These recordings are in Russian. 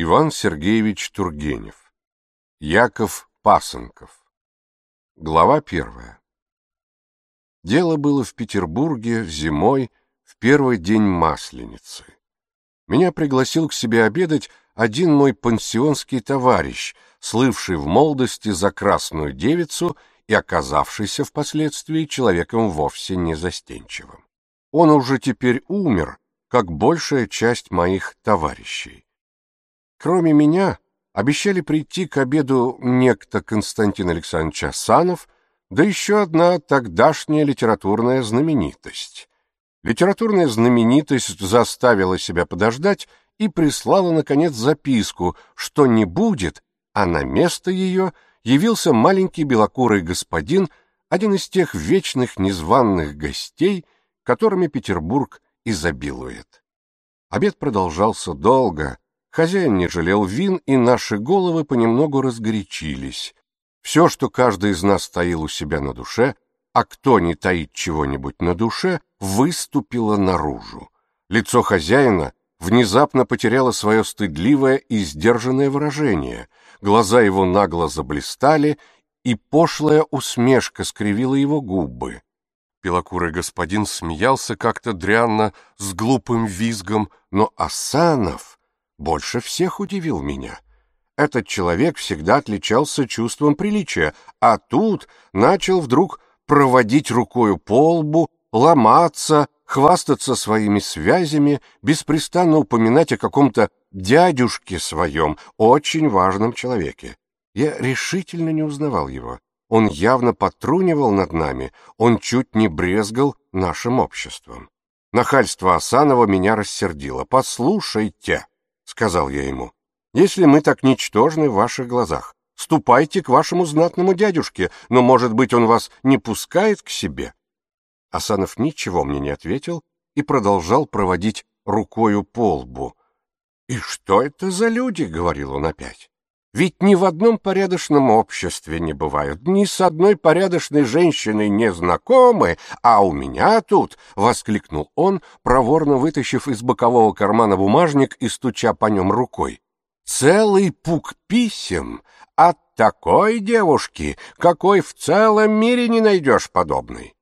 Иван Сергеевич Тургенев, Яков Пасынков. Глава первая. Дело было в Петербурге зимой в первый день Масленицы. Меня пригласил к себе обедать один мой пансионский товарищ, слывший в молодости за красную девицу и оказавшийся впоследствии человеком вовсе не застенчивым. Он уже теперь умер, как большая часть моих товарищей. Кроме меня, обещали прийти к обеду некто Константин Александрович Асанов, да еще одна тогдашняя литературная знаменитость. Литературная знаменитость заставила себя подождать и прислала, наконец, записку, что не будет, а на место ее явился маленький белокурый господин, один из тех вечных незваных гостей, которыми Петербург изобилует. Обед продолжался долго, Хозяин не жалел вин, и наши головы понемногу разгорячились. Все, что каждый из нас таил у себя на душе, а кто не таит чего-нибудь на душе, выступило наружу. Лицо хозяина внезапно потеряло свое стыдливое и сдержанное выражение, глаза его нагло заблистали, и пошлая усмешка скривила его губы. Белокурый господин смеялся как-то дрянно, с глупым визгом, но Асанов больше всех удивил меня. Этот человек всегда отличался чувством приличия, а тут начал вдруг проводить рукою по лбу, ломаться, хвастаться своими связями, беспрестанно упоминать о каком-то дядюшке своем, очень важном человеке. Я решительно не узнавал его. Он явно потрунивал над нами, он чуть не брезгал нашим обществом. Нахальство Асанова меня рассердило. «Послушайте!» сказал я ему. Если мы так ничтожны в ваших глазах, ступайте к вашему знатному дядюшке, но, может быть, он вас не пускает к себе. Асанов ничего мне не ответил и продолжал проводить рукою по лбу. «И что это за люди?» — говорил он опять. Ведь ни в одном порядочном обществе не бывают, ни с одной порядочной женщиной не знакомы, а у меня тут!» — воскликнул он, проворно вытащив из бокового кармана бумажник и стуча по нем рукой. «Целый пук писем от такой девушки, какой в целом мире не найдешь подобной!»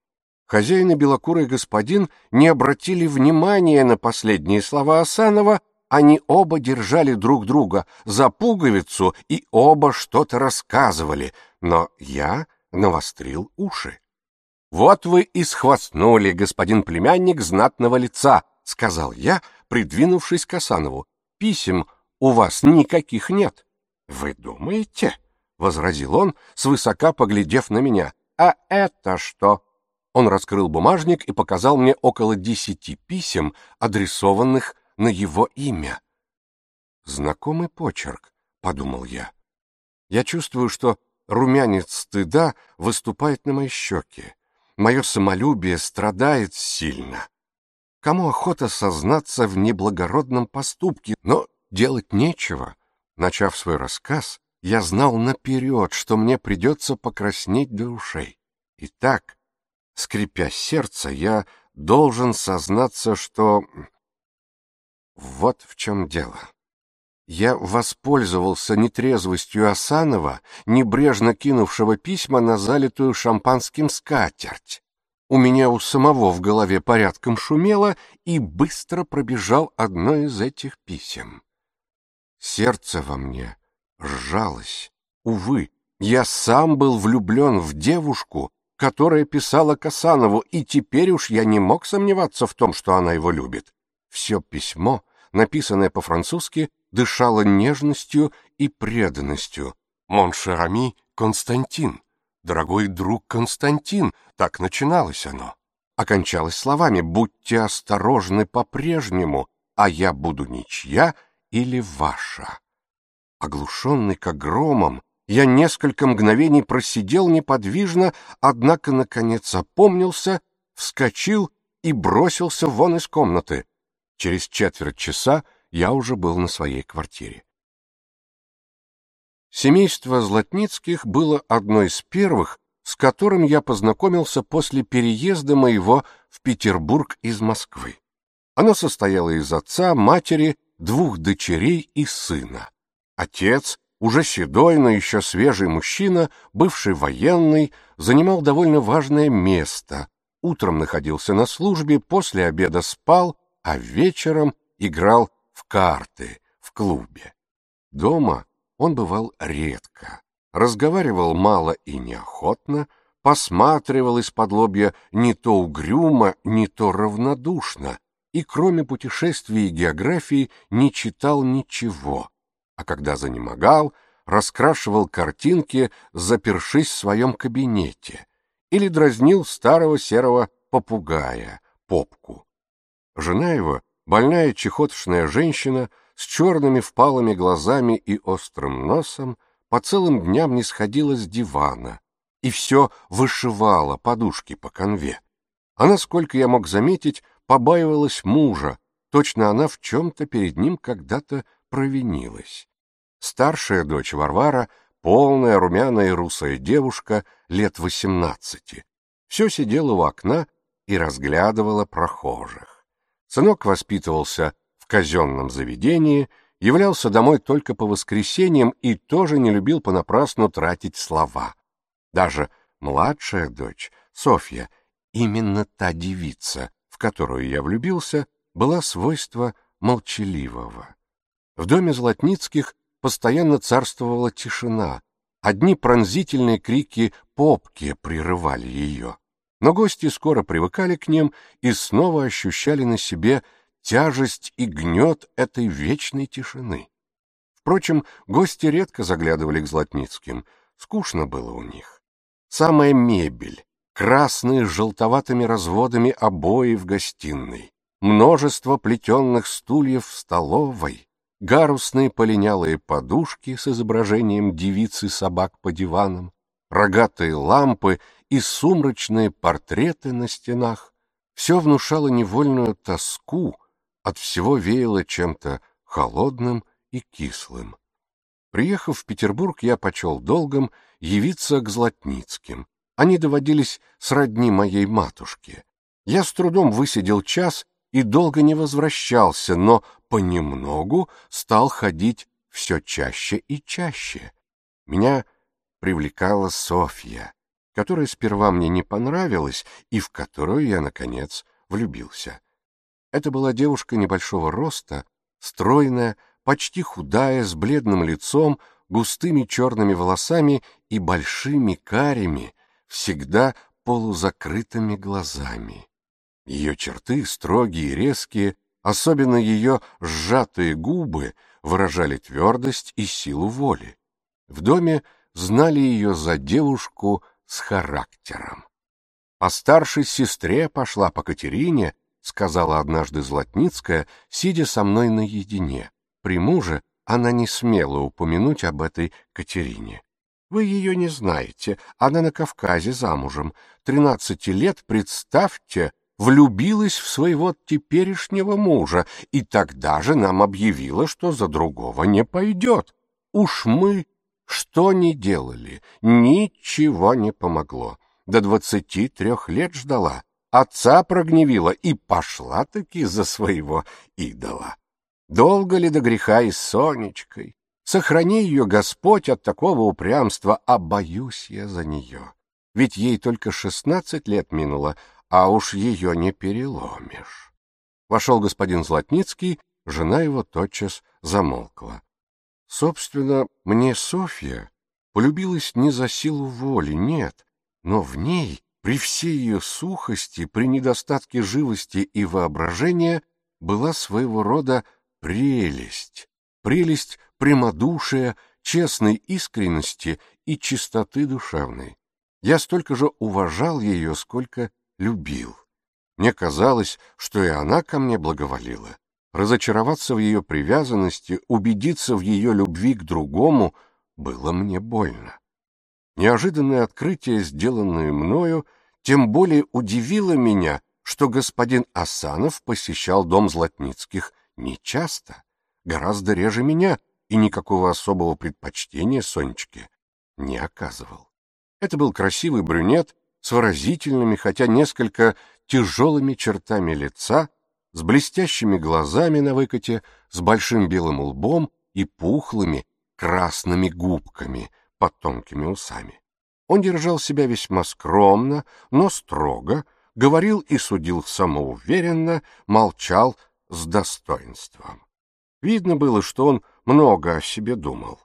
Хозяин и белокурый господин не обратили внимания на последние слова Асанова, они оба держали друг друга за пуговицу и оба что-то рассказывали, но я навострил уши. «Вот вы и схвастнули, господин племянник знатного лица», — сказал я, придвинувшись к Асанову. «Писем у вас никаких нет». «Вы думаете?» — возразил он, свысока поглядев на меня. «А это что?» Он раскрыл бумажник и показал мне около десяти писем, адресованных на его имя. Знакомый почерк, подумал я. Я чувствую, что румянец стыда выступает на мои щеки. Мое самолюбие страдает сильно. Кому охота сознаться в неблагородном поступке, но делать нечего. Начав свой рассказ, я знал наперед, что мне придется покраснеть до ушей. Итак, скрипя сердце, я должен сознаться, что вот в чем дело. Я воспользовался нетрезвостью Асанова, небрежно кинувшего письма на залитую шампанским скатерть. У меня у самого в голове порядком шумело, и быстро пробежал одно из этих писем. Сердце во мне сжалось. Увы, я сам был влюблен в девушку, которая писала Касанову, и теперь уж я не мог сомневаться в том, что она его любит. Все письмо написанное по-французски, дышало нежностью и преданностью. «Моншерами Константин», «Дорогой друг Константин», так начиналось оно. Окончалось словами «Будьте осторожны по-прежнему, а я буду ничья или ваша». Оглушенный как громом, я несколько мгновений просидел неподвижно, однако, наконец, опомнился, вскочил и бросился вон из комнаты. Через четверть часа я уже был на своей квартире. Семейство Златницких было одной из первых, с которым я познакомился после переезда моего в Петербург из Москвы. Оно состояло из отца, матери, двух дочерей и сына. Отец, уже седой, но еще свежий мужчина, бывший военный, занимал довольно важное место. Утром находился на службе, после обеда спал, а вечером играл в карты в клубе. Дома он бывал редко, разговаривал мало и неохотно, посматривал из-под лобья не то угрюмо, не то равнодушно, и кроме путешествий и географии не читал ничего, а когда занемогал, раскрашивал картинки, запершись в своем кабинете, или дразнил старого серого попугая, попку. Жена его, больная чехотшная женщина, с черными впалыми глазами и острым носом, по целым дням не сходила с дивана и все вышивала подушки по конве. Она, сколько я мог заметить, побаивалась мужа, точно она в чем-то перед ним когда-то провинилась. Старшая дочь Варвара, полная румяная и русая девушка, лет восемнадцати, все сидела у окна и разглядывала прохожих. Сынок воспитывался в казенном заведении, являлся домой только по воскресеньям и тоже не любил понапрасну тратить слова. Даже младшая дочь, Софья, именно та девица, в которую я влюбился, была свойство молчаливого. В доме Златницких постоянно царствовала тишина, одни пронзительные крики попки прерывали ее. Но гости скоро привыкали к ним и снова ощущали на себе тяжесть и гнет этой вечной тишины. Впрочем, гости редко заглядывали к Златницким, скучно было у них. Самая мебель, красные с желтоватыми разводами обои в гостиной, множество плетенных стульев в столовой, гарусные полинялые подушки с изображением девицы собак по диванам, рогатые лампы — и сумрачные портреты на стенах. Все внушало невольную тоску, от всего веяло чем-то холодным и кислым. Приехав в Петербург, я почел долгом явиться к Златницким. Они доводились сродни моей матушке. Я с трудом высидел час и долго не возвращался, но понемногу стал ходить все чаще и чаще. Меня привлекала Софья которая сперва мне не понравилась и в которую я, наконец, влюбился. Это была девушка небольшого роста, стройная, почти худая, с бледным лицом, густыми черными волосами и большими карими, всегда полузакрытыми глазами. Ее черты, строгие и резкие, особенно ее сжатые губы, выражали твердость и силу воли. В доме знали ее за девушку с характером. А старшей сестре пошла по Катерине, сказала однажды Златницкая, сидя со мной наедине. При муже она не смела упомянуть об этой Катерине. Вы ее не знаете, она на Кавказе замужем. Тринадцати лет, представьте, влюбилась в своего теперешнего мужа и тогда же нам объявила, что за другого не пойдет. Уж мы что не делали, ничего не помогло. До двадцати трех лет ждала, отца прогневила и пошла таки за своего идола. Долго ли до греха и с Сонечкой? Сохрани ее, Господь, от такого упрямства, а боюсь я за нее. Ведь ей только шестнадцать лет минуло, а уж ее не переломишь. Вошел господин Златницкий, жена его тотчас замолкла. Собственно, мне Софья полюбилась не за силу воли, нет, но в ней, при всей ее сухости, при недостатке живости и воображения, была своего рода прелесть, прелесть прямодушия, честной искренности и чистоты душевной. Я столько же уважал ее, сколько любил. Мне казалось, что и она ко мне благоволила. Разочароваться в ее привязанности, убедиться в ее любви к другому было мне больно. Неожиданное открытие, сделанное мною, тем более удивило меня, что господин Асанов посещал дом Златницких нечасто, гораздо реже меня, и никакого особого предпочтения Сонечке не оказывал. Это был красивый брюнет с выразительными, хотя несколько тяжелыми чертами лица, с блестящими глазами на выкоте, с большим белым лбом и пухлыми красными губками под тонкими усами. Он держал себя весьма скромно, но строго, говорил и судил самоуверенно, молчал с достоинством. Видно было, что он много о себе думал.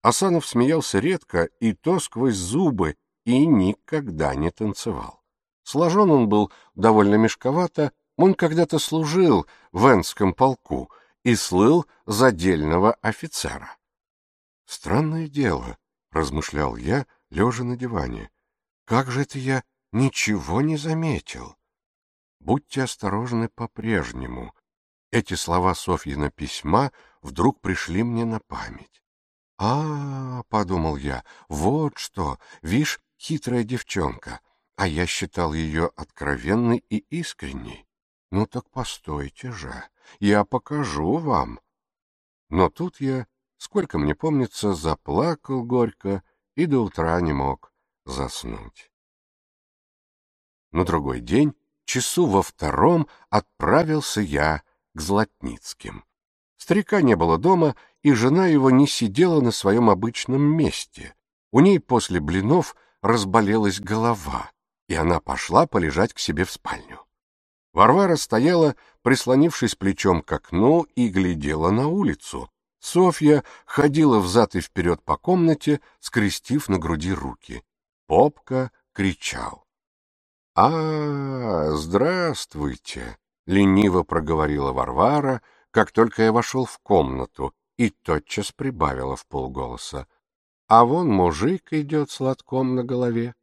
Асанов смеялся редко и то сквозь зубы, и никогда не танцевал. Сложен он был довольно мешковато, он когда-то служил в Энском полку и слыл за дельного офицера. «Странное дело», — размышлял я, лежа на диване. «Как же это я ничего не заметил?» «Будьте осторожны по-прежнему». Эти слова Софьина письма вдруг пришли мне на память. а, -а, -а подумал я, — «вот что! Вишь, хитрая девчонка!» А я считал ее откровенной и искренней. Ну так постойте же, я покажу вам. Но тут я, сколько мне помнится, заплакал горько и до утра не мог заснуть. На другой день, часу во втором, отправился я к Златницким. Старика не было дома, и жена его не сидела на своем обычном месте. У ней после блинов разболелась голова, и она пошла полежать к себе в спальню. Варвара стояла, прислонившись плечом к окну, и глядела на улицу. Софья ходила взад и вперед по комнате, скрестив на груди руки. Попка кричал. — А, здравствуйте! — лениво проговорила Варвара, как только я вошел в комнату, и тотчас прибавила в полголоса. — А вон мужик идет с лотком на голове.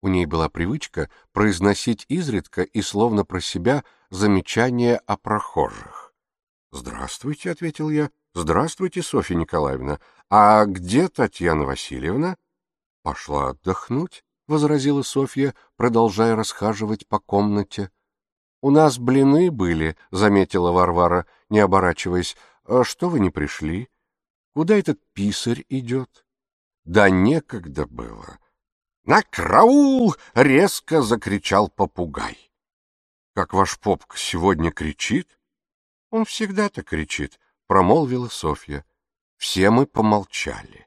У ней была привычка произносить изредка и словно про себя замечания о прохожих. «Здравствуйте», — ответил я. «Здравствуйте, Софья Николаевна. А где Татьяна Васильевна?» «Пошла отдохнуть», — возразила Софья, продолжая расхаживать по комнате. «У нас блины были», — заметила Варвара, не оборачиваясь. «А что вы не пришли? Куда этот писарь идет?» «Да некогда было», на караул! — резко закричал попугай. — Как ваш попк сегодня кричит? — Он всегда так кричит, — промолвила Софья. Все мы помолчали.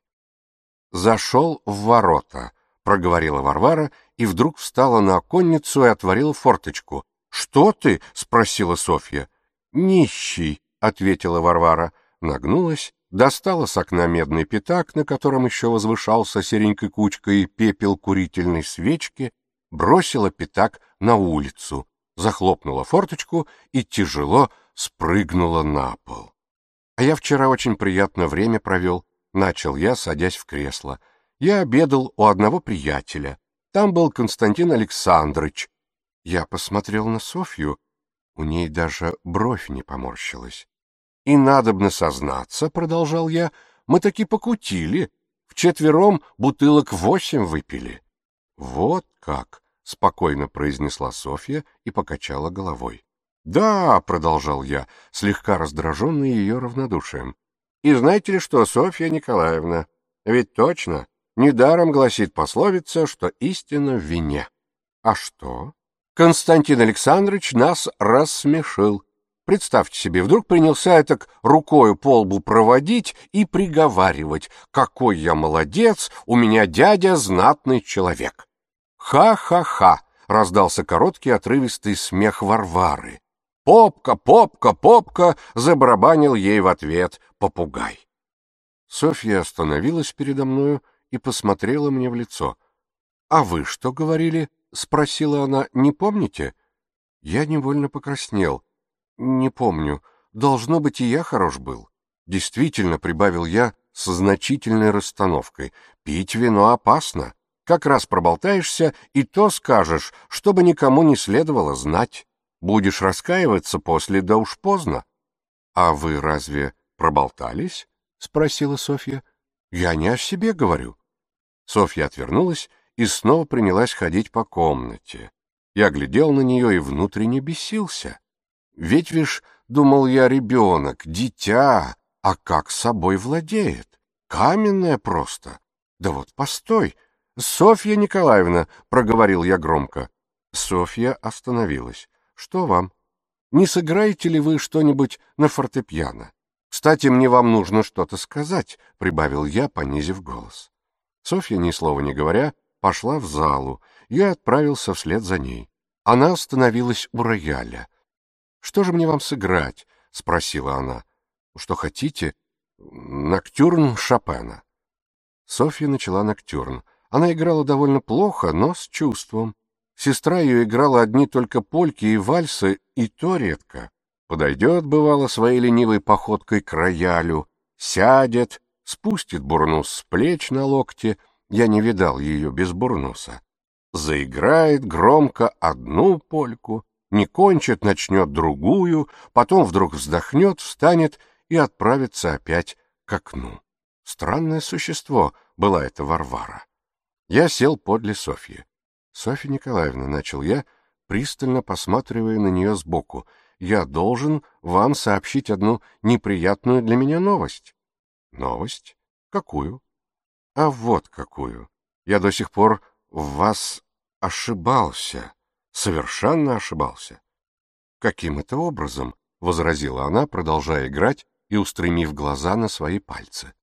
Зашел в ворота, — проговорила Варвара и вдруг встала на оконницу и отворила форточку. — Что ты? — спросила Софья. — Нищий, — ответила Варвара, нагнулась достала с окна медный пятак, на котором еще возвышался серенькой кучкой пепел курительной свечки, бросила пятак на улицу, захлопнула форточку и тяжело спрыгнула на пол. А я вчера очень приятно время провел, начал я, садясь в кресло. Я обедал у одного приятеля. Там был Константин Александрович. Я посмотрел на Софью. У ней даже бровь не поморщилась и надобно сознаться, — продолжал я, — мы таки покутили. Вчетвером бутылок восемь выпили. — Вот как! — спокойно произнесла Софья и покачала головой. — Да, — продолжал я, слегка раздраженный ее равнодушием. — И знаете ли что, Софья Николаевна, ведь точно, недаром гласит пословица, что истина в вине. — А что? Константин Александрович нас рассмешил. Представьте себе, вдруг принялся я так рукою по лбу проводить и приговаривать, какой я молодец, у меня дядя знатный человек. Ха-ха-ха, раздался короткий отрывистый смех Варвары. Попка, попка, попка, забарабанил ей в ответ попугай. Софья остановилась передо мною и посмотрела мне в лицо. «А вы что говорили?» — спросила она. «Не помните?» Я невольно покраснел. Не помню. Должно быть, и я хорош был. Действительно, прибавил я со значительной расстановкой. Пить вино опасно. Как раз проболтаешься, и то скажешь, чтобы никому не следовало знать. Будешь раскаиваться после, да уж поздно. — А вы разве проболтались? — спросила Софья. — Я не о себе говорю. Софья отвернулась и снова принялась ходить по комнате. Я глядел на нее и внутренне бесился. Ведь Ветвиш думал я ребенок, дитя, а как собой владеет? Каменная просто. Да вот постой. Софья Николаевна, проговорил я громко. Софья остановилась. Что вам? Не сыграете ли вы что-нибудь на фортепиано? Кстати, мне вам нужно что-то сказать, прибавил я, понизив голос. Софья, ни слова не говоря, пошла в залу. Я отправился вслед за ней. Она остановилась у рояля. «Что же мне вам сыграть?» — спросила она. «Что хотите?» «Ноктюрн Шопена». Софья начала ноктюрн. Она играла довольно плохо, но с чувством. Сестра ее играла одни только польки и вальсы, и то редко. Подойдет, бывало, своей ленивой походкой к роялю, сядет, спустит бурнус с плеч на локте, я не видал ее без бурнуса, заиграет громко одну польку, не кончит, начнет другую, потом вдруг вздохнет, встанет и отправится опять к окну. Странное существо была эта Варвара. Я сел подле Софьи. — Софья Николаевна, — начал я, пристально посматривая на нее сбоку, — я должен вам сообщить одну неприятную для меня новость. — Новость? Какую? — А вот какую. Я до сих пор в вас ошибался совершенно ошибался. «Каким это образом?» — возразила она, продолжая играть и устремив глаза на свои пальцы.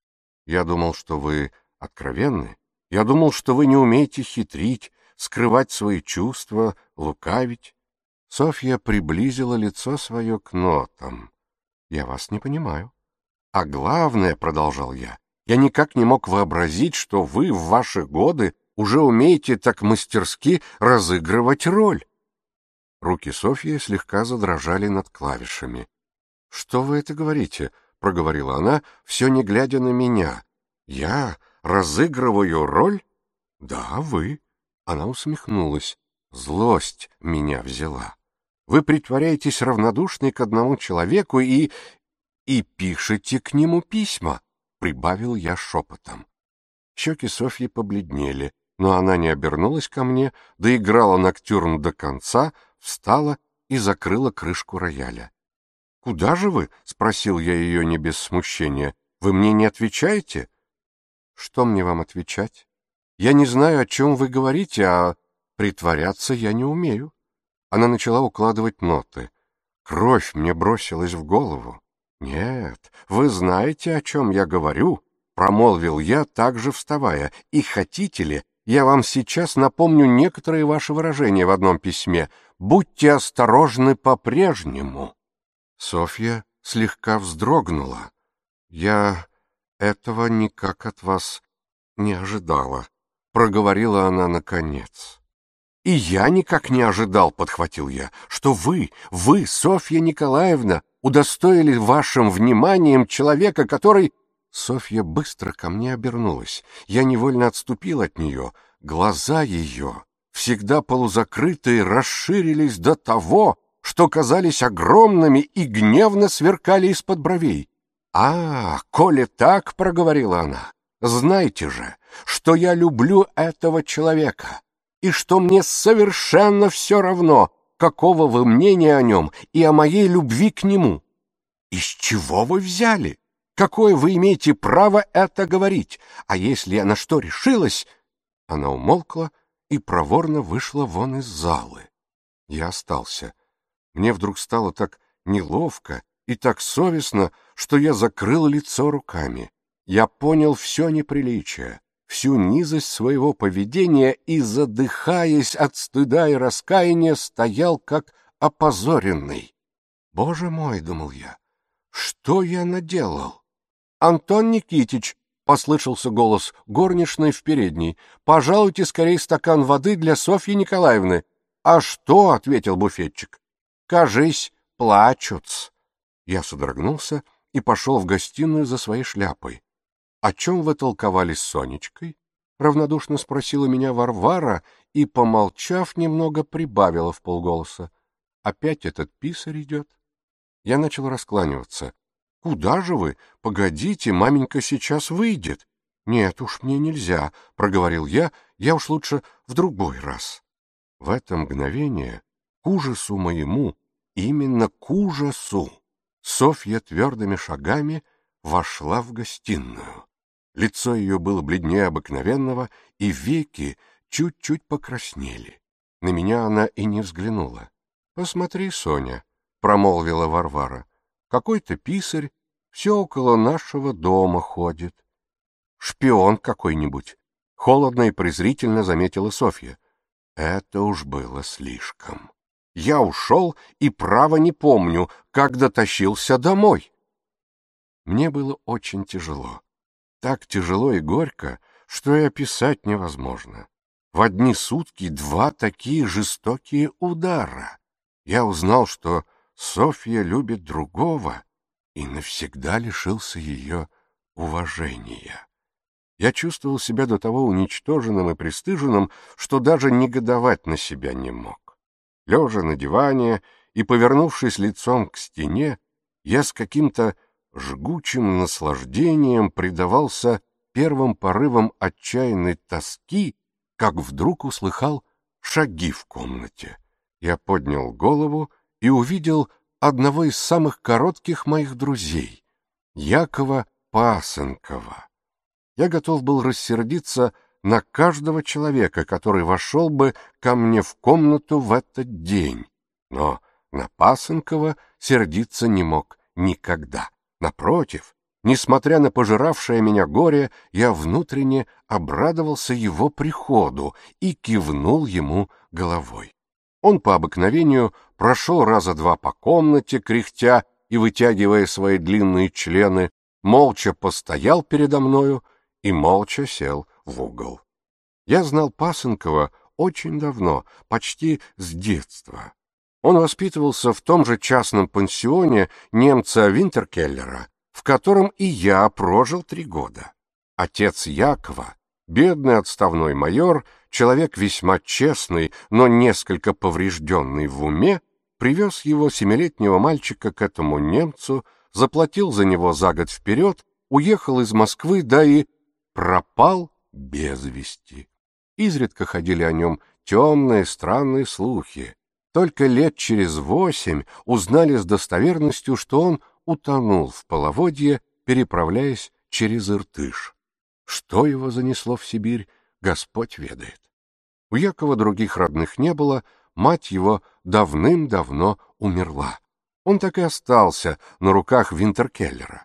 «Я думал, что вы откровенны. Я думал, что вы не умеете хитрить, скрывать свои чувства, лукавить». Софья приблизила лицо свое к нотам. «Я вас не понимаю». «А главное, — продолжал я, — я никак не мог вообразить, что вы в ваши годы уже умеете так мастерски разыгрывать роль. Руки Софьи слегка задрожали над клавишами. — Что вы это говорите? — проговорила она, все не глядя на меня. — Я разыгрываю роль? — Да, вы. Она усмехнулась. Злость меня взяла. Вы притворяетесь равнодушной к одному человеку и... и пишете к нему письма, — прибавил я шепотом. Щеки Софьи побледнели, но она не обернулась ко мне, доиграла ноктюрн до конца, встала и закрыла крышку рояля. «Куда же вы?» — спросил я ее не без смущения. «Вы мне не отвечаете?» «Что мне вам отвечать? Я не знаю, о чем вы говорите, а притворяться я не умею». Она начала укладывать ноты. Кровь мне бросилась в голову. «Нет, вы знаете, о чем я говорю», — промолвил я, также вставая. «И хотите ли, я вам сейчас напомню некоторые ваши выражения в одном письме. Будьте осторожны по-прежнему. Софья слегка вздрогнула. Я этого никак от вас не ожидала, проговорила она наконец. И я никак не ожидал, подхватил я, что вы, вы, Софья Николаевна, удостоили вашим вниманием человека, который Софья быстро ко мне обернулась. Я невольно отступил от нее. Глаза ее, всегда полузакрытые, расширились до того, что казались огромными и гневно сверкали из-под бровей. «А, коли так, — проговорила она, — знайте же, что я люблю этого человека, и что мне совершенно все равно, какого вы мнения о нем и о моей любви к нему. Из чего вы взяли?» Какое вы имеете право это говорить? А если она что, решилась?» Она умолкла и проворно вышла вон из залы. Я остался. Мне вдруг стало так неловко и так совестно, что я закрыл лицо руками. Я понял все неприличие, всю низость своего поведения и, задыхаясь от стыда и раскаяния, стоял как опозоренный. «Боже мой!» — думал я. «Что я наделал?» «Антон Никитич!» — послышался голос горничной в передней. «Пожалуйте скорее стакан воды для Софьи Николаевны». «А что?» — ответил буфетчик. «Кажись, плачут». Я содрогнулся и пошел в гостиную за своей шляпой. «О чем вы толковали с Сонечкой?» — равнодушно спросила меня Варвара и, помолчав, немного прибавила в полголоса. «Опять этот писарь идет?» Я начал раскланиваться — «Куда же вы? Погодите, маменька сейчас выйдет». «Нет уж, мне нельзя», — проговорил я, — «я уж лучше в другой раз». В это мгновение, к ужасу моему, именно к ужасу, Софья твердыми шагами вошла в гостиную. Лицо ее было бледнее обыкновенного, и веки чуть-чуть покраснели. На меня она и не взглянула. «Посмотри, Соня», — промолвила Варвара, — какой-то писарь все около нашего дома ходит. Шпион какой-нибудь. Холодно и презрительно заметила Софья. Это уж было слишком. Я ушел и право не помню, как дотащился домой. Мне было очень тяжело. Так тяжело и горько, что и описать невозможно. В одни сутки два такие жестокие удара. Я узнал, что Софья любит другого и навсегда лишился ее уважения. Я чувствовал себя до того уничтоженным и пристыженным, что даже негодовать на себя не мог. Лежа на диване и повернувшись лицом к стене, я с каким-то жгучим наслаждением предавался первым порывам отчаянной тоски, как вдруг услыхал шаги в комнате. Я поднял голову и увидел одного из самых коротких моих друзей, Якова Пасынкова. Я готов был рассердиться на каждого человека, который вошел бы ко мне в комнату в этот день, но на Пасынкова сердиться не мог никогда. Напротив, Несмотря на пожиравшее меня горе, я внутренне обрадовался его приходу и кивнул ему головой. Он по обыкновению прошел раза два по комнате, кряхтя и вытягивая свои длинные члены, молча постоял передо мною и молча сел в угол. Я знал Пасынкова очень давно, почти с детства. Он воспитывался в том же частном пансионе немца Винтеркеллера, в котором и я прожил три года. Отец Якова Бедный отставной майор, человек весьма честный, но несколько поврежденный в уме, привез его семилетнего мальчика к этому немцу, заплатил за него за год вперед, уехал из Москвы, да и пропал без вести. Изредка ходили о нем темные странные слухи. Только лет через восемь узнали с достоверностью, что он утонул в половодье, переправляясь через Иртыш. Что его занесло в Сибирь, Господь ведает. У Якова других родных не было, мать его давным-давно умерла. Он так и остался на руках Винтеркеллера.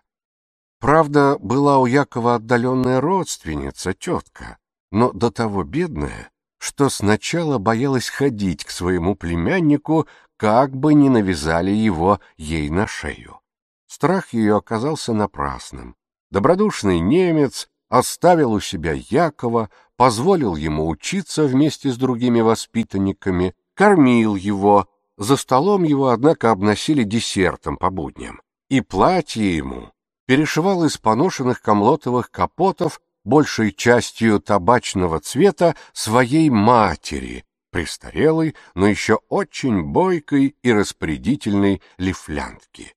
Правда, была у Якова отдаленная родственница, тетка, но до того бедная, что сначала боялась ходить к своему племяннику, как бы не навязали его ей на шею. Страх ее оказался напрасным. Добродушный немец оставил у себя Якова, позволил ему учиться вместе с другими воспитанниками, кормил его, за столом его, однако, обносили десертом по будням, и платье ему перешивал из поношенных комлотовых капотов большей частью табачного цвета своей матери, престарелой, но еще очень бойкой и распорядительной лифлянтки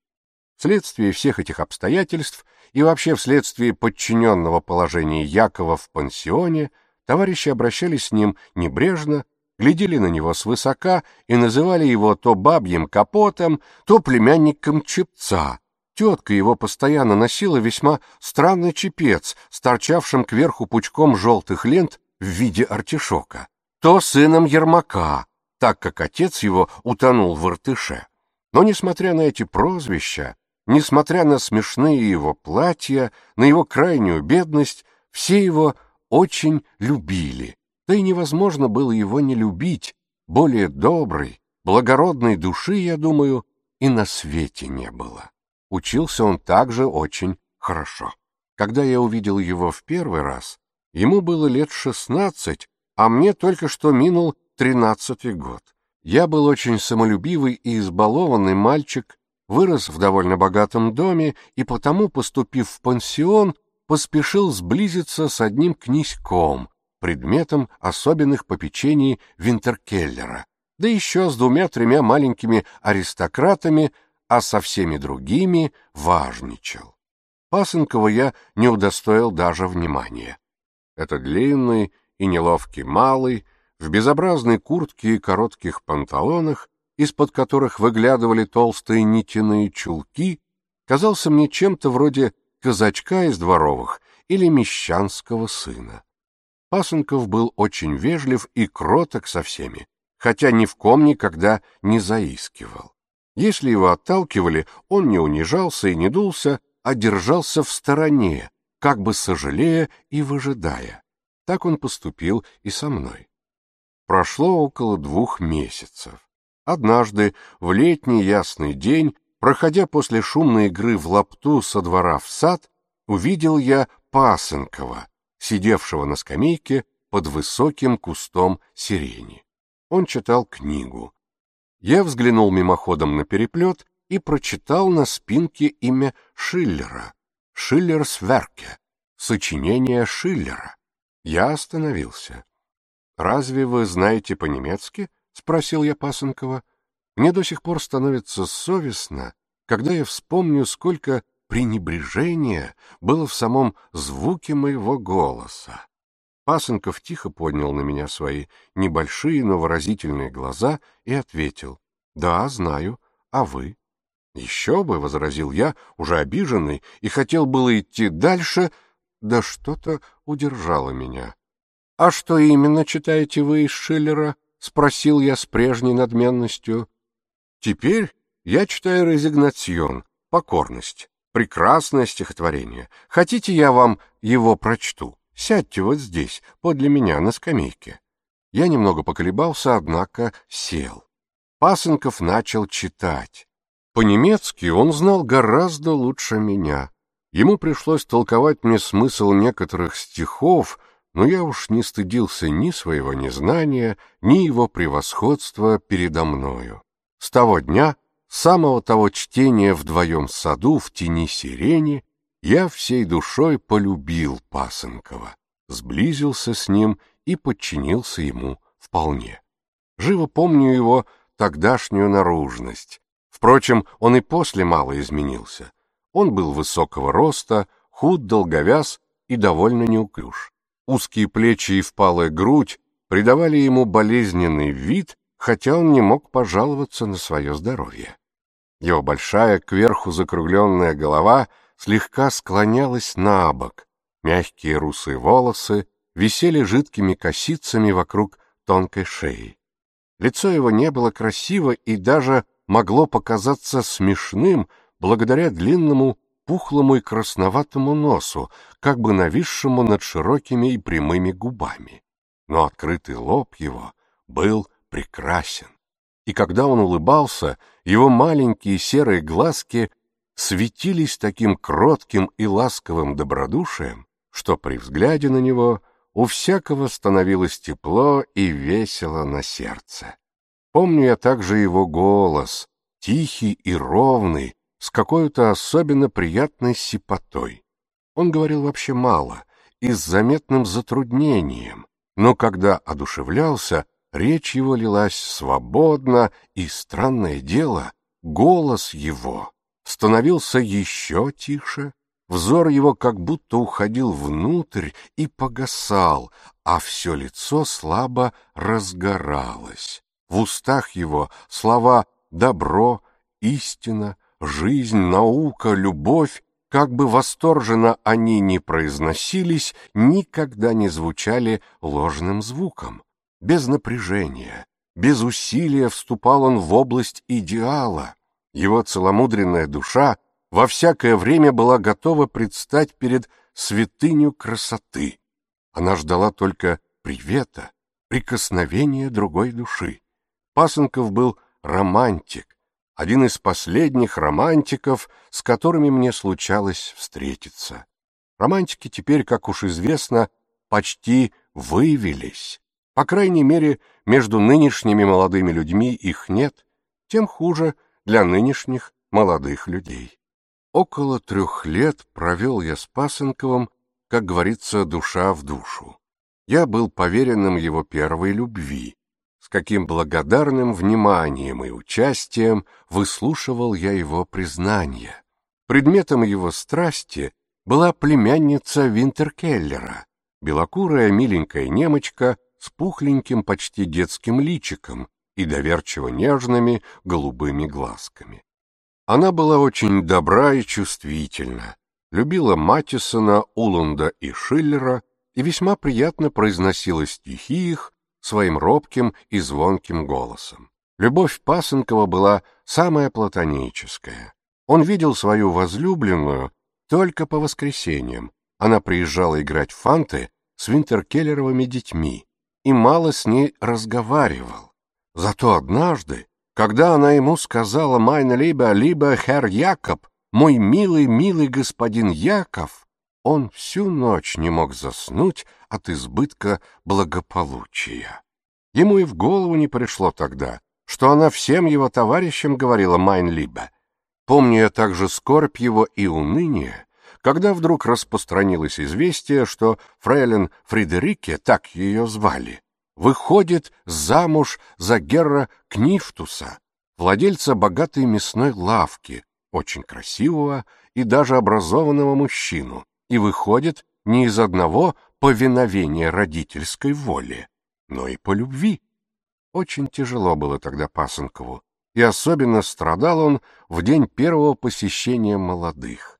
вследствие всех этих обстоятельств и вообще вследствие подчиненного положения Якова в пансионе, товарищи обращались с ним небрежно, глядели на него свысока и называли его то бабьим капотом, то племянником чепца. Тетка его постоянно носила весьма странный чепец, сторчавшим кверху пучком желтых лент в виде артишока, то сыном Ермака, так как отец его утонул в Иртыше. Но, несмотря на эти прозвища, Несмотря на смешные его платья, на его крайнюю бедность, все его очень любили. Да и невозможно было его не любить. Более доброй, благородной души, я думаю, и на свете не было. Учился он также очень хорошо. Когда я увидел его в первый раз, ему было лет шестнадцать, а мне только что минул тринадцатый год. Я был очень самолюбивый и избалованный мальчик, вырос в довольно богатом доме и потому, поступив в пансион, поспешил сблизиться с одним князьком, предметом особенных попечений Винтеркеллера, да еще с двумя-тремя маленькими аристократами, а со всеми другими важничал. Пасынкова я не удостоил даже внимания. Это длинный и неловкий малый, в безобразной куртке и коротких панталонах, из-под которых выглядывали толстые нитяные чулки, казался мне чем-то вроде казачка из дворовых или мещанского сына. Пасынков был очень вежлив и кроток со всеми, хотя ни в ком никогда не заискивал. Если его отталкивали, он не унижался и не дулся, а держался в стороне, как бы сожалея и выжидая. Так он поступил и со мной. Прошло около двух месяцев. Однажды, в летний ясный день, проходя после шумной игры в лапту со двора в сад, увидел я Пасынкова, сидевшего на скамейке под высоким кустом сирени. Он читал книгу. Я взглянул мимоходом на переплет и прочитал на спинке имя Шиллера. Шиллер Сверке. Сочинение Шиллера. Я остановился. «Разве вы знаете по-немецки?» Спросил я Пасынкова. Мне до сих пор становится совестно, когда я вспомню, сколько пренебрежения было в самом звуке моего голоса. Пасынков тихо поднял на меня свои небольшие, но выразительные глаза и ответил. — Да, знаю. А вы? — Еще бы, — возразил я, уже обиженный, и хотел было идти дальше, да что-то удержало меня. — А что именно читаете вы из Шиллера? — спросил я с прежней надменностью. «Теперь я читаю «Резигнацион», «Покорность». Прекрасное стихотворение. Хотите, я вам его прочту? Сядьте вот здесь, подле меня, на скамейке». Я немного поколебался, однако сел. Пасынков начал читать. По-немецки он знал гораздо лучше меня. Ему пришлось толковать мне смысл некоторых стихов — но я уж не стыдился ни своего незнания, ни его превосходства передо мною. С того дня, с самого того чтения вдвоем в саду в тени сирени, я всей душой полюбил Пасынкова, сблизился с ним и подчинился ему вполне. Живо помню его тогдашнюю наружность. Впрочем, он и после мало изменился. Он был высокого роста, худ, долговяз и довольно неуклюж узкие плечи и впалая грудь придавали ему болезненный вид, хотя он не мог пожаловаться на свое здоровье. Его большая, кверху закругленная голова слегка склонялась на бок, мягкие русые волосы висели жидкими косицами вокруг тонкой шеи. Лицо его не было красиво и даже могло показаться смешным благодаря длинному пухлому и красноватому носу, как бы нависшему над широкими и прямыми губами. Но открытый лоб его был прекрасен. И когда он улыбался, его маленькие серые глазки светились таким кротким и ласковым добродушием, что при взгляде на него у всякого становилось тепло и весело на сердце. Помню я также его голос, тихий и ровный, с какой-то особенно приятной сипотой. Он говорил вообще мало и с заметным затруднением, но когда одушевлялся, речь его лилась свободно, и, странное дело, голос его становился еще тише, взор его как будто уходил внутрь и погасал, а все лицо слабо разгоралось. В устах его слова «добро», «истина», Жизнь, наука, любовь, как бы восторженно они ни произносились, никогда не звучали ложным звуком. Без напряжения, без усилия вступал он в область идеала. Его целомудренная душа во всякое время была готова предстать перед святыню красоты. Она ждала только привета, прикосновения другой души. Пасынков был романтик, один из последних романтиков, с которыми мне случалось встретиться. Романтики теперь, как уж известно, почти вывелись. По крайней мере, между нынешними молодыми людьми их нет, тем хуже для нынешних молодых людей. Около трех лет провел я с Пасынковым, как говорится, душа в душу. Я был поверенным его первой любви, с каким благодарным вниманием и участием выслушивал я его признание. Предметом его страсти была племянница Винтеркеллера, белокурая миленькая немочка с пухленьким почти детским личиком и доверчиво нежными голубыми глазками. Она была очень добра и чувствительна, любила Матисона, Уланда и Шиллера и весьма приятно произносила стихи их своим робким и звонким голосом. Любовь Пасынкова была самая платоническая. Он видел свою возлюбленную только по воскресеньям. Она приезжала играть в фанты с Винтеркеллеровыми детьми и мало с ней разговаривал. Зато однажды, когда она ему сказала «Майн либо, либо, хер Якоб», «Мой милый, милый господин Яков», он всю ночь не мог заснуть от избытка благополучия. Ему и в голову не пришло тогда, что она всем его товарищам говорила Майнлиба. Помню я также скорбь его и уныние, когда вдруг распространилось известие, что фрейлин Фредерике, так ее звали, выходит замуж за Герра Книфтуса, владельца богатой мясной лавки, очень красивого и даже образованного мужчину, и выходит не из одного повиновения родительской воли, но и по любви. Очень тяжело было тогда Пасынкову, и особенно страдал он в день первого посещения молодых.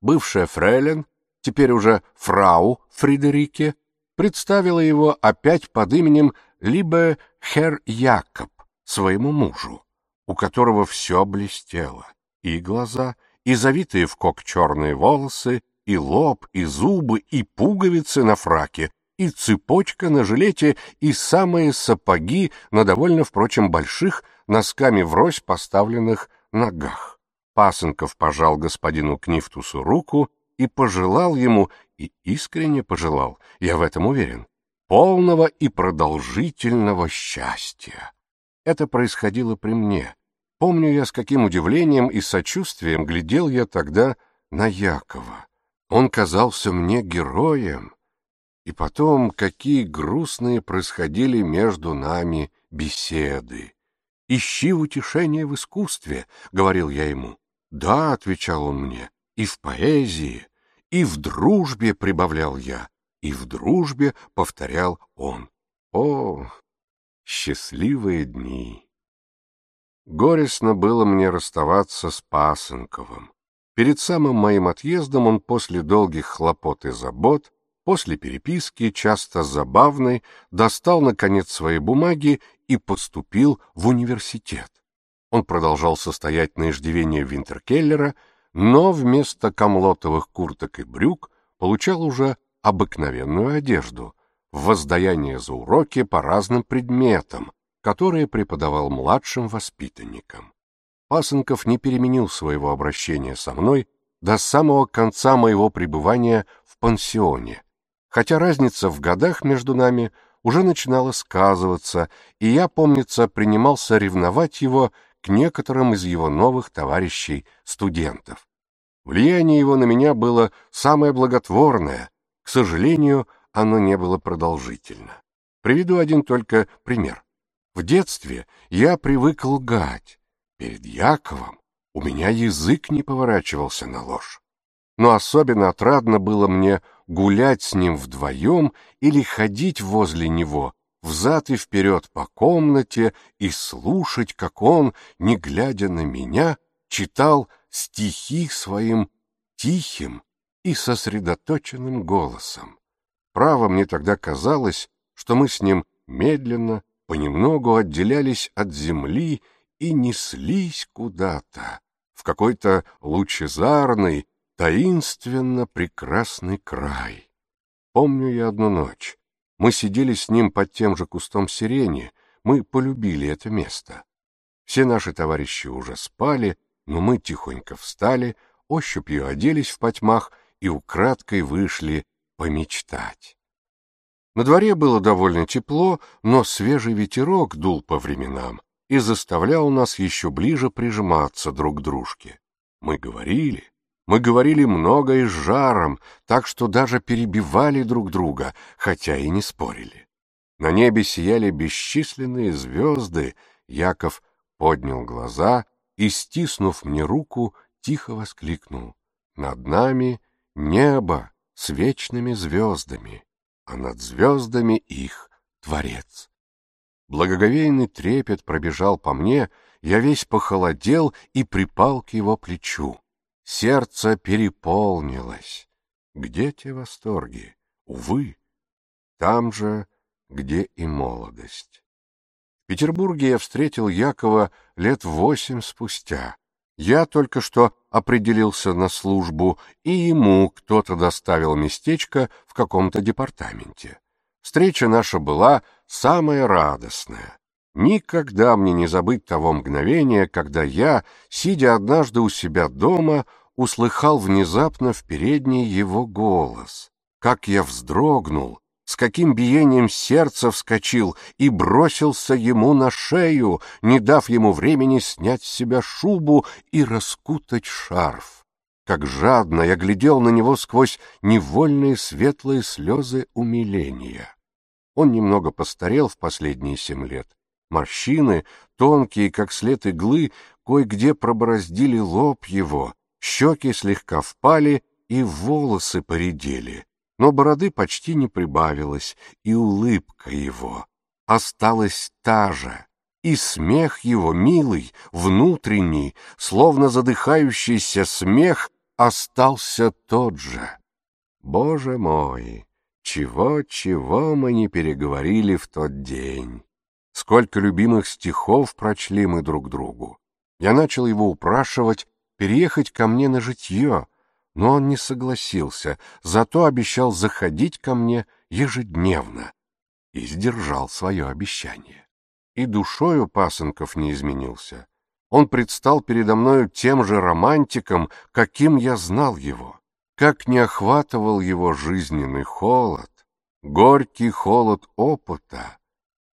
Бывшая фрейлин, теперь уже фрау Фридерике, представила его опять под именем либо Хер Якоб своему мужу, у которого все блестело, и глаза, и завитые в кок черные волосы, и лоб, и зубы, и пуговицы на фраке, и цепочка на жилете, и самые сапоги на довольно, впрочем, больших, носками врозь поставленных ногах. Пасынков пожал господину Книфтусу руку и пожелал ему, и искренне пожелал, я в этом уверен, полного и продолжительного счастья. Это происходило при мне. Помню я, с каким удивлением и сочувствием глядел я тогда на Якова. Он казался мне героем, и потом какие грустные происходили между нами беседы. «Ищи утешение в искусстве», — говорил я ему. «Да», — отвечал он мне, — «и в поэзии, и в дружбе», — прибавлял я, — «и в дружбе», — повторял он. О, счастливые дни! Горестно было мне расставаться с Пасынковым. Перед самым моим отъездом он после долгих хлопот и забот, после переписки, часто забавной, достал, наконец, свои бумаги и поступил в университет. Он продолжал состоять на иждивении Винтеркеллера, но вместо комлотовых курток и брюк получал уже обыкновенную одежду, воздаяние за уроки по разным предметам, которые преподавал младшим воспитанникам. Пасынков не переменил своего обращения со мной до самого конца моего пребывания в пансионе, хотя разница в годах между нами уже начинала сказываться, и я, помнится, принимался ревновать его к некоторым из его новых товарищей-студентов. Влияние его на меня было самое благотворное, к сожалению, оно не было продолжительно. Приведу один только пример. В детстве я привык лгать, перед Яковом у меня язык не поворачивался на ложь. Но особенно отрадно было мне гулять с ним вдвоем или ходить возле него, взад и вперед по комнате и слушать, как он, не глядя на меня, читал стихи своим тихим и сосредоточенным голосом. Право мне тогда казалось, что мы с ним медленно, понемногу отделялись от земли и неслись куда-то, в какой-то лучезарный, таинственно прекрасный край. Помню я одну ночь. Мы сидели с ним под тем же кустом сирени, мы полюбили это место. Все наши товарищи уже спали, но мы тихонько встали, ощупью оделись в потьмах и украдкой вышли помечтать. На дворе было довольно тепло, но свежий ветерок дул по временам, и заставлял нас еще ближе прижиматься друг к дружке. Мы говорили, мы говорили много и с жаром, так что даже перебивали друг друга, хотя и не спорили. На небе сияли бесчисленные звезды, Яков поднял глаза и, стиснув мне руку, тихо воскликнул. «Над нами небо с вечными звездами, а над звездами их Творец». Благоговейный трепет пробежал по мне, я весь похолодел и припал к его плечу. Сердце переполнилось. Где те восторги? Увы, там же, где и молодость. В Петербурге я встретил Якова лет восемь спустя. Я только что определился на службу, и ему кто-то доставил местечко в каком-то департаменте. Встреча наша была самая радостная. Никогда мне не забыть того мгновения, когда я, сидя однажды у себя дома, услыхал внезапно в передней его голос. Как я вздрогнул, с каким биением сердца вскочил и бросился ему на шею, не дав ему времени снять с себя шубу и раскутать шарф. Как жадно я глядел на него сквозь невольные светлые слезы умиления. Он немного постарел в последние семь лет. Морщины, тонкие, как след иглы, кое-где пробороздили лоб его, щеки слегка впали и волосы поредели. Но бороды почти не прибавилось, и улыбка его осталась та же, и смех его, милый, внутренний, словно задыхающийся смех, остался тот же. Боже мой! Чего, чего мы не переговорили в тот день. Сколько любимых стихов прочли мы друг другу. Я начал его упрашивать переехать ко мне на житье, но он не согласился, зато обещал заходить ко мне ежедневно и сдержал свое обещание. И душою Пасынков не изменился. Он предстал передо мною тем же романтиком, каким я знал его как не охватывал его жизненный холод, горький холод опыта,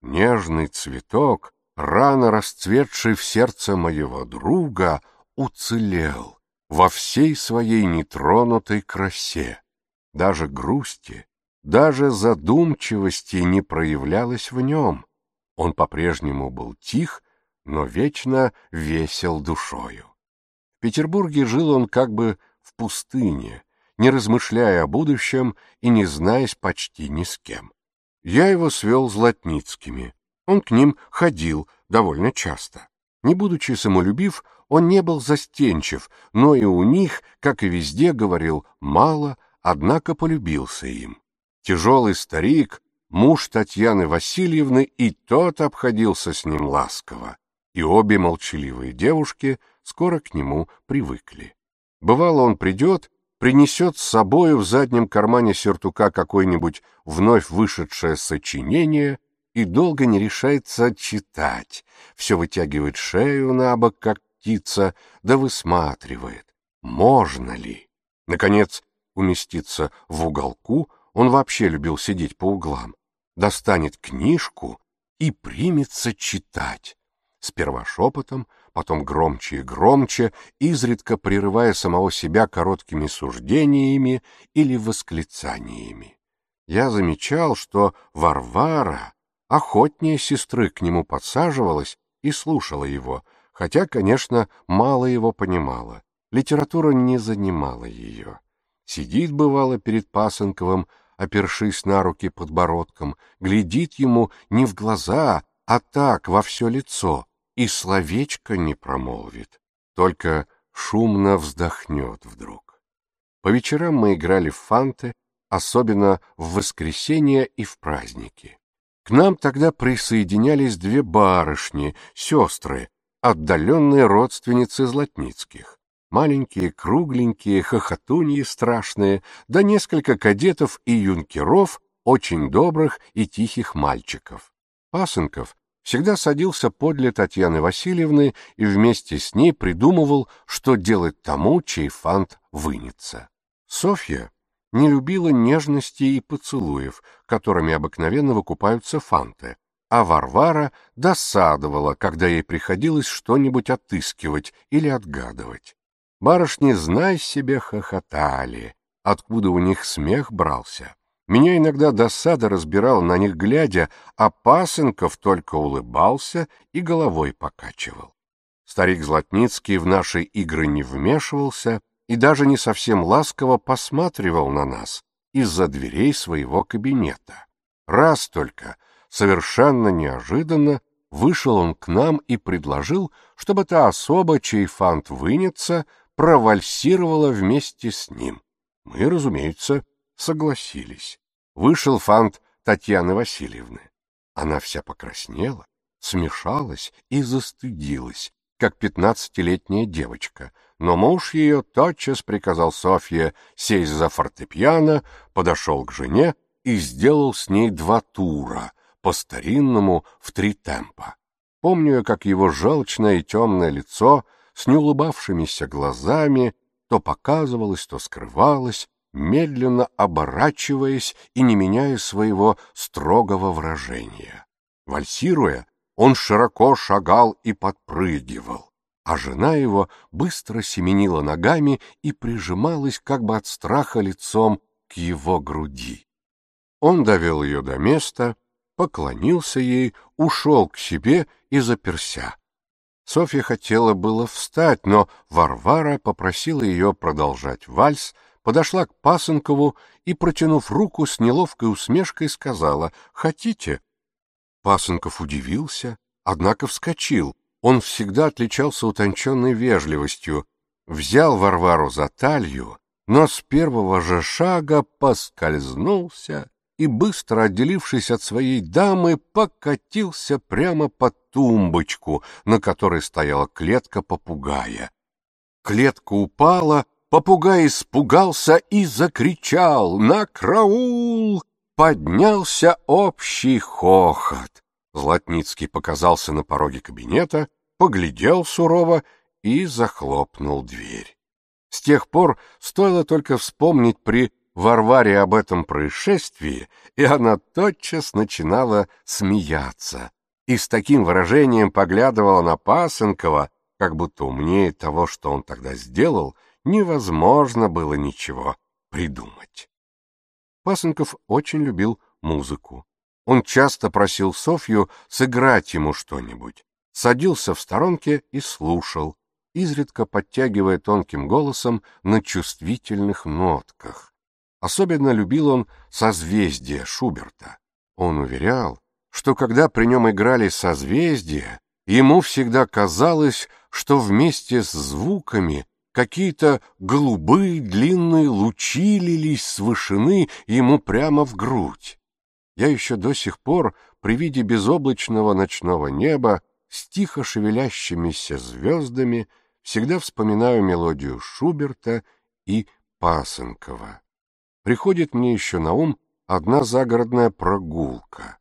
нежный цветок, рано расцветший в сердце моего друга, уцелел во всей своей нетронутой красе. Даже грусти, даже задумчивости не проявлялось в нем. Он по-прежнему был тих, но вечно весел душою. В Петербурге жил он как бы в пустыне — не размышляя о будущем и не знаясь почти ни с кем. Я его свел с Латницкими. Он к ним ходил довольно часто. Не будучи самолюбив, он не был застенчив, но и у них, как и везде, говорил мало, однако полюбился им. Тяжелый старик, муж Татьяны Васильевны, и тот обходился с ним ласково, и обе молчаливые девушки скоро к нему привыкли. Бывало, он придет принесет с собою в заднем кармане сюртука какое-нибудь вновь вышедшее сочинение и долго не решается читать, все вытягивает шею на бок, как птица, да высматривает, можно ли. Наконец, уместиться в уголку, он вообще любил сидеть по углам, достанет книжку и примется читать. Сперва шепотом, потом громче и громче, изредка прерывая самого себя короткими суждениями или восклицаниями. Я замечал, что Варвара охотнее сестры к нему подсаживалась и слушала его, хотя, конечно, мало его понимала. Литература не занимала ее. Сидит, бывало, перед Пасынковым, опершись на руки подбородком, глядит ему не в глаза, а так во все лицо — и словечко не промолвит, только шумно вздохнет вдруг. По вечерам мы играли в фанты, особенно в воскресенье и в праздники. К нам тогда присоединялись две барышни, сестры, отдаленные родственницы Златницких. Маленькие, кругленькие, хохотуньи страшные, да несколько кадетов и юнкеров, очень добрых и тихих мальчиков. Пасынков, всегда садился подле Татьяны Васильевны и вместе с ней придумывал, что делать тому, чей фант вынется. Софья не любила нежности и поцелуев, которыми обыкновенно выкупаются фанты, а Варвара досадовала, когда ей приходилось что-нибудь отыскивать или отгадывать. Барышни, знай себе, хохотали, откуда у них смех брался. Меня иногда досада разбирала на них глядя, а Пасынков только улыбался и головой покачивал. Старик Златницкий в наши игры не вмешивался и даже не совсем ласково посматривал на нас из-за дверей своего кабинета. Раз только, совершенно неожиданно, вышел он к нам и предложил, чтобы та особа, чей фант вынется, провальсировала вместе с ним. Мы, разумеется, согласились. Вышел фант Татьяны Васильевны. Она вся покраснела, смешалась и застыдилась, как пятнадцатилетняя девочка, но муж ее тотчас приказал Софье сесть за фортепиано, подошел к жене и сделал с ней два тура, по-старинному в три темпа. Помню, как его желчное и темное лицо с неулыбавшимися глазами то показывалось, то скрывалось, медленно оборачиваясь и не меняя своего строгого выражения. Вальсируя, он широко шагал и подпрыгивал, а жена его быстро семенила ногами и прижималась как бы от страха лицом к его груди. Он довел ее до места, поклонился ей, ушел к себе и заперся. Софья хотела было встать, но Варвара попросила ее продолжать вальс — подошла к Пасынкову и, протянув руку с неловкой усмешкой, сказала «Хотите?». Пасынков удивился, однако вскочил. Он всегда отличался утонченной вежливостью. Взял Варвару за талию, но с первого же шага поскользнулся и, быстро отделившись от своей дамы, покатился прямо под тумбочку, на которой стояла клетка попугая. Клетка упала, Попугай испугался и закричал «На краул!» Поднялся общий хохот. Златницкий показался на пороге кабинета, поглядел сурово и захлопнул дверь. С тех пор стоило только вспомнить при Варваре об этом происшествии, и она тотчас начинала смеяться и с таким выражением поглядывала на Пасынкова, как будто умнее того, что он тогда сделал — невозможно было ничего придумать. Пасынков очень любил музыку. Он часто просил Софью сыграть ему что-нибудь, садился в сторонке и слушал, изредка подтягивая тонким голосом на чувствительных нотках. Особенно любил он созвездие Шуберта. Он уверял, что когда при нем играли созвездия, ему всегда казалось, что вместе с звуками Какие-то голубые длинные лучи лились с вышины ему прямо в грудь. Я еще до сих пор при виде безоблачного ночного неба с тихо шевелящимися звездами всегда вспоминаю мелодию Шуберта и Пасынкова. Приходит мне еще на ум одна загородная прогулка.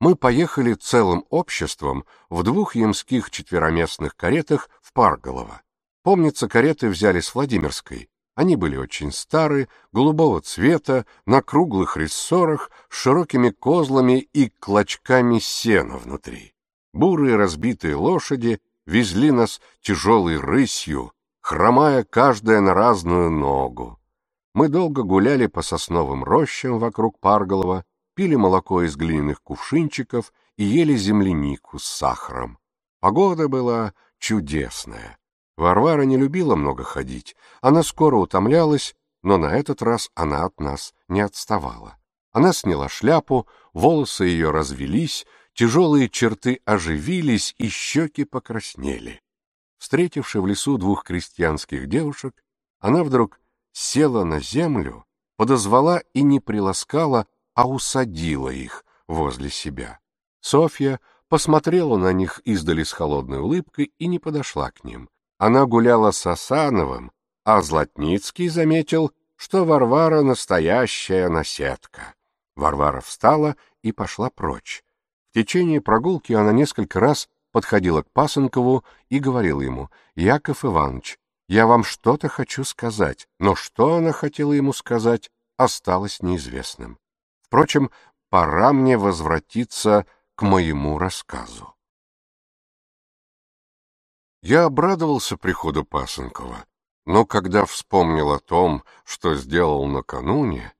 Мы поехали целым обществом в двух ямских четвероместных каретах в Парголово. Помнится, кареты взяли с Владимирской. Они были очень старые, голубого цвета, на круглых рессорах, с широкими козлами и клочками сена внутри. Бурые разбитые лошади везли нас тяжелой рысью, хромая каждая на разную ногу. Мы долго гуляли по сосновым рощам вокруг Парголова, пили молоко из глиняных кувшинчиков и ели землянику с сахаром. Погода была чудесная. Варвара не любила много ходить. Она скоро утомлялась, но на этот раз она от нас не отставала. Она сняла шляпу, волосы ее развелись, тяжелые черты оживились и щеки покраснели. Встретивши в лесу двух крестьянских девушек, она вдруг села на землю, подозвала и не приласкала, а усадила их возле себя. Софья посмотрела на них издали с холодной улыбкой и не подошла к ним она гуляла с Асановым, а Златницкий заметил, что Варвара настоящая наседка. Варвара встала и пошла прочь. В течение прогулки она несколько раз подходила к Пасынкову и говорила ему, «Яков Иванович, я вам что-то хочу сказать», но что она хотела ему сказать, осталось неизвестным. Впрочем, пора мне возвратиться к моему рассказу. Я обрадовался приходу Пасынкова, но когда вспомнил о том, что сделал накануне,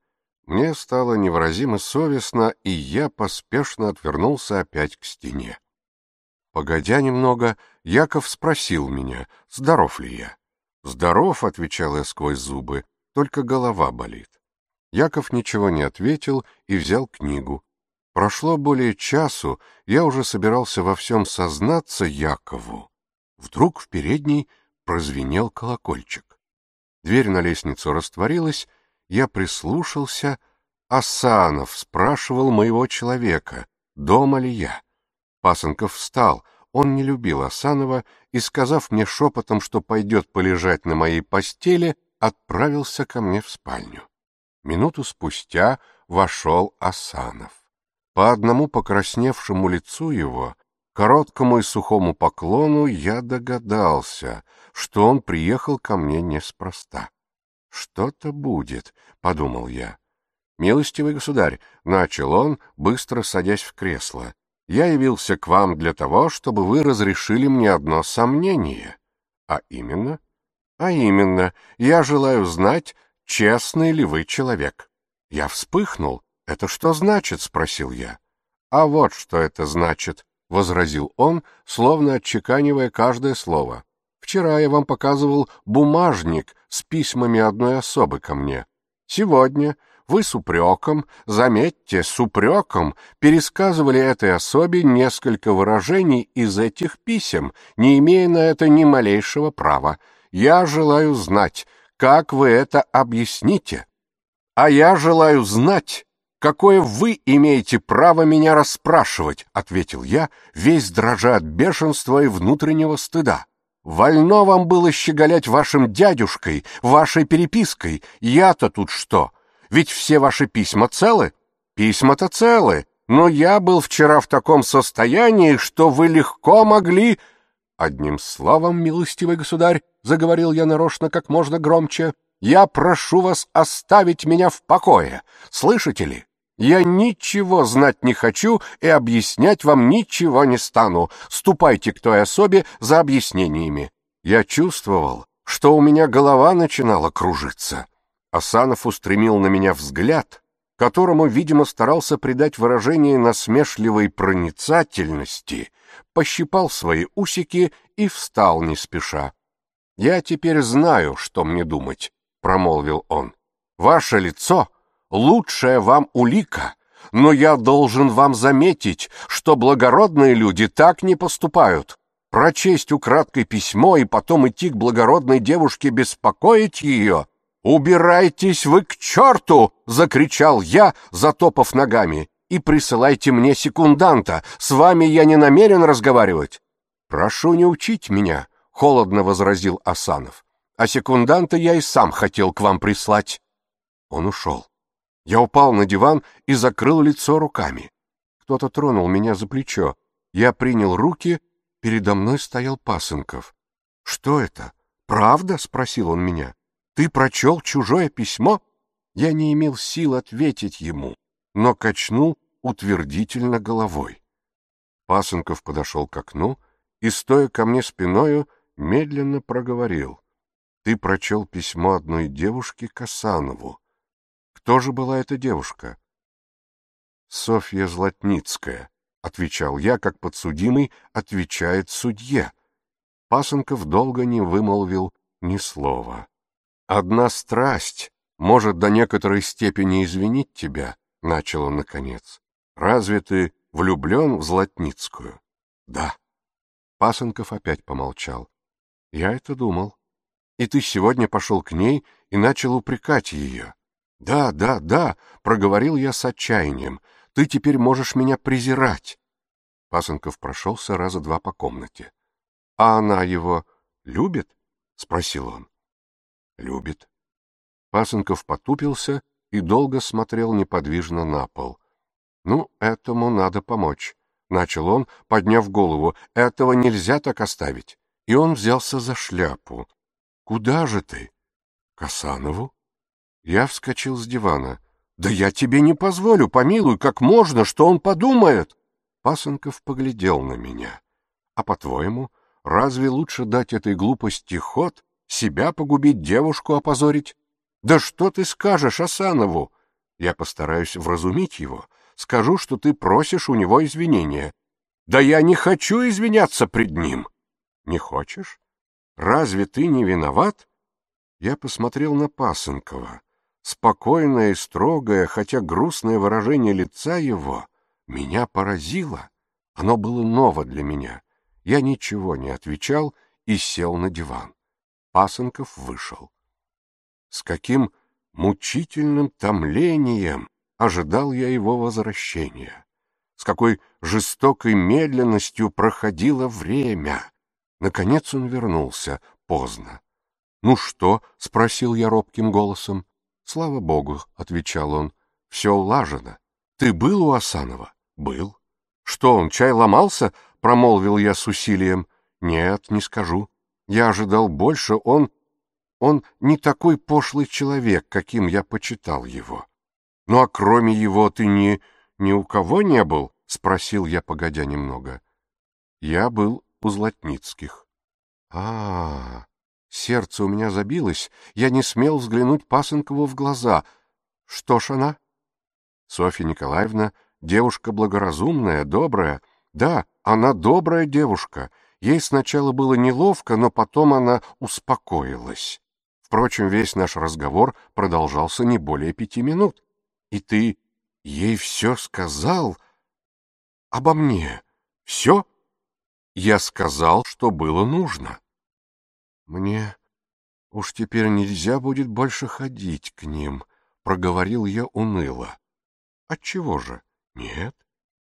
мне стало невыразимо совестно, и я поспешно отвернулся опять к стене. Погодя немного, Яков спросил меня, здоров ли я. «Здоров», — отвечал я сквозь зубы, — «только голова болит». Яков ничего не ответил и взял книгу. Прошло более часу, я уже собирался во всем сознаться Якову, Вдруг в передней прозвенел колокольчик. Дверь на лестницу растворилась, я прислушался. Асанов спрашивал моего человека, дома ли я. Пасынков встал, он не любил Асанова и, сказав мне шепотом, что пойдет полежать на моей постели, отправился ко мне в спальню. Минуту спустя вошел Асанов. По одному покрасневшему лицу его Короткому и сухому поклону я догадался, что он приехал ко мне неспроста. «Что-то будет», — подумал я. «Милостивый государь», — начал он, быстро садясь в кресло, — «я явился к вам для того, чтобы вы разрешили мне одно сомнение. А именно? А именно, я желаю знать, честный ли вы человек». Я вспыхнул. «Это что значит?» — спросил я. «А вот что это значит», возразил он, словно отчеканивая каждое слово. Вчера я вам показывал бумажник с письмами одной особы ко мне. Сегодня вы с упреком, заметьте, с упреком пересказывали этой особе несколько выражений из этих писем, не имея на это ни малейшего права. Я желаю знать, как вы это объясните. А я желаю знать, какое вы имеете право меня расспрашивать?» — ответил я, весь дрожа от бешенства и внутреннего стыда. «Вольно вам было щеголять вашим дядюшкой, вашей перепиской. Я-то тут что? Ведь все ваши письма целы?» «Письма-то целы, но я был вчера в таком состоянии, что вы легко могли...» «Одним словом, милостивый государь», — заговорил я нарочно как можно громче, — «я прошу вас оставить меня в покое. Слышите ли?» Я ничего знать не хочу и объяснять вам ничего не стану. Ступайте к той особе за объяснениями. Я чувствовал, что у меня голова начинала кружиться. Асанов устремил на меня взгляд, которому, видимо, старался придать выражение насмешливой проницательности, пощипал свои усики и встал не спеша. «Я теперь знаю, что мне думать», — промолвил он. «Ваше лицо лучшая вам улика. Но я должен вам заметить, что благородные люди так не поступают. Прочесть украдкой письмо и потом идти к благородной девушке беспокоить ее. «Убирайтесь вы к черту!» — закричал я, затопав ногами. «И присылайте мне секунданта, с вами я не намерен разговаривать». «Прошу не учить меня», — холодно возразил Асанов. «А секунданта я и сам хотел к вам прислать». Он ушел. Я упал на диван и закрыл лицо руками. Кто-то тронул меня за плечо. Я принял руки, передо мной стоял Пасынков. — Что это? Правда? — спросил он меня. — Ты прочел чужое письмо? Я не имел сил ответить ему, но качнул утвердительно головой. Пасынков подошел к окну и, стоя ко мне спиною, медленно проговорил. — Ты прочел письмо одной девушки Касанову тоже была эта девушка? Софья Златницкая, отвечал я, как подсудимый отвечает судье. Пасынков долго не вымолвил ни слова. Одна страсть может до некоторой степени извинить тебя, начал он наконец. Разве ты влюблен в Златницкую? Да. Пасынков опять помолчал. Я это думал. И ты сегодня пошел к ней и начал упрекать ее. «Да, да, да», — проговорил я с отчаянием, — «ты теперь можешь меня презирать». Пасынков прошелся раза два по комнате. «А она его любит?» — спросил он. «Любит». Пасынков потупился и долго смотрел неподвижно на пол. «Ну, этому надо помочь», — начал он, подняв голову. «Этого нельзя так оставить». И он взялся за шляпу. «Куда же ты?» «Касанову?» Я вскочил с дивана. «Да я тебе не позволю, помилуй, как можно, что он подумает!» Пасынков поглядел на меня. «А по-твоему, разве лучше дать этой глупости ход, себя погубить, девушку опозорить? Да что ты скажешь Асанову? Я постараюсь вразумить его, скажу, что ты просишь у него извинения. Да я не хочу извиняться пред ним!» «Не хочешь? Разве ты не виноват?» Я посмотрел на Пасынкова спокойное, и строгое, хотя грустное выражение лица его меня поразило. Оно было ново для меня. Я ничего не отвечал и сел на диван. Пасынков вышел. С каким мучительным томлением ожидал я его возвращения. С какой жестокой медленностью проходило время. Наконец он вернулся, поздно. «Ну что?» — спросил я робким голосом. «Слава Богу», — отвечал он, — «все улажено. Ты был у Асанова?» «Был». «Что он, чай ломался?» — промолвил я с усилием. «Нет, не скажу. Я ожидал больше. Он... он не такой пошлый человек, каким я почитал его». «Ну а кроме его ты ни... ни у кого не был?» — спросил я, погодя немного. Я был у Златницких. а, -а, -а Сердце у меня забилось, я не смел взглянуть Пасынкову в глаза. Что ж она? Софья Николаевна, девушка благоразумная, добрая. Да, она добрая девушка. Ей сначала было неловко, но потом она успокоилась. Впрочем, весь наш разговор продолжался не более пяти минут. И ты ей все сказал? Обо мне? Все? Я сказал, что было нужно. Мне уж теперь нельзя будет больше ходить к ним, проговорил я уныло. Отчего же? Нет.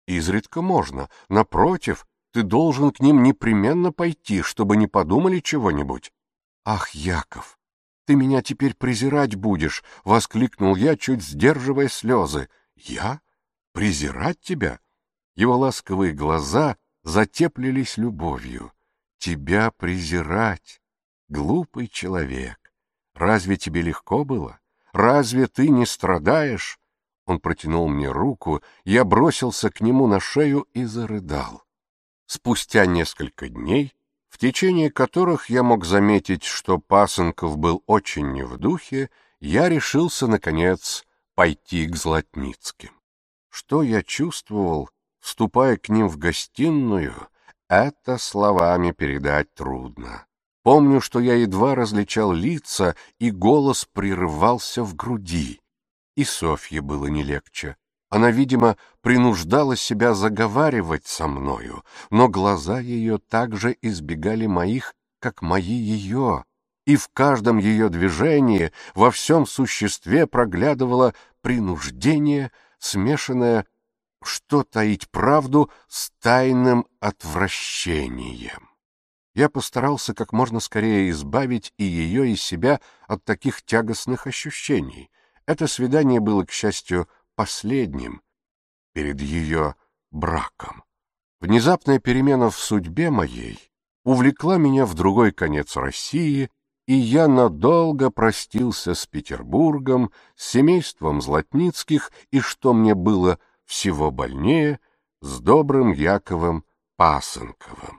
Изредка можно. Напротив, ты должен к ним непременно пойти, чтобы не подумали чего-нибудь. Ах, Яков, ты меня теперь презирать будешь, воскликнул я, чуть сдерживая слезы. Я? Презирать тебя? Его ласковые глаза затеплились любовью. Тебя презирать? глупый человек. Разве тебе легко было? Разве ты не страдаешь? Он протянул мне руку, я бросился к нему на шею и зарыдал. Спустя несколько дней, в течение которых я мог заметить, что Пасынков был очень не в духе, я решился, наконец, пойти к Златницким. Что я чувствовал, вступая к ним в гостиную, это словами передать трудно. Помню, что я едва различал лица, и голос прерывался в груди. И Софье было не легче. Она, видимо, принуждала себя заговаривать со мною, но глаза ее также избегали моих, как мои ее, и в каждом ее движении во всем существе проглядывало принуждение, смешанное, что таить правду, с тайным отвращением я постарался как можно скорее избавить и ее, и себя от таких тягостных ощущений. Это свидание было, к счастью, последним перед ее браком. Внезапная перемена в судьбе моей увлекла меня в другой конец России, и я надолго простился с Петербургом, с семейством Златницких и, что мне было всего больнее, с добрым Яковом Пасынковым.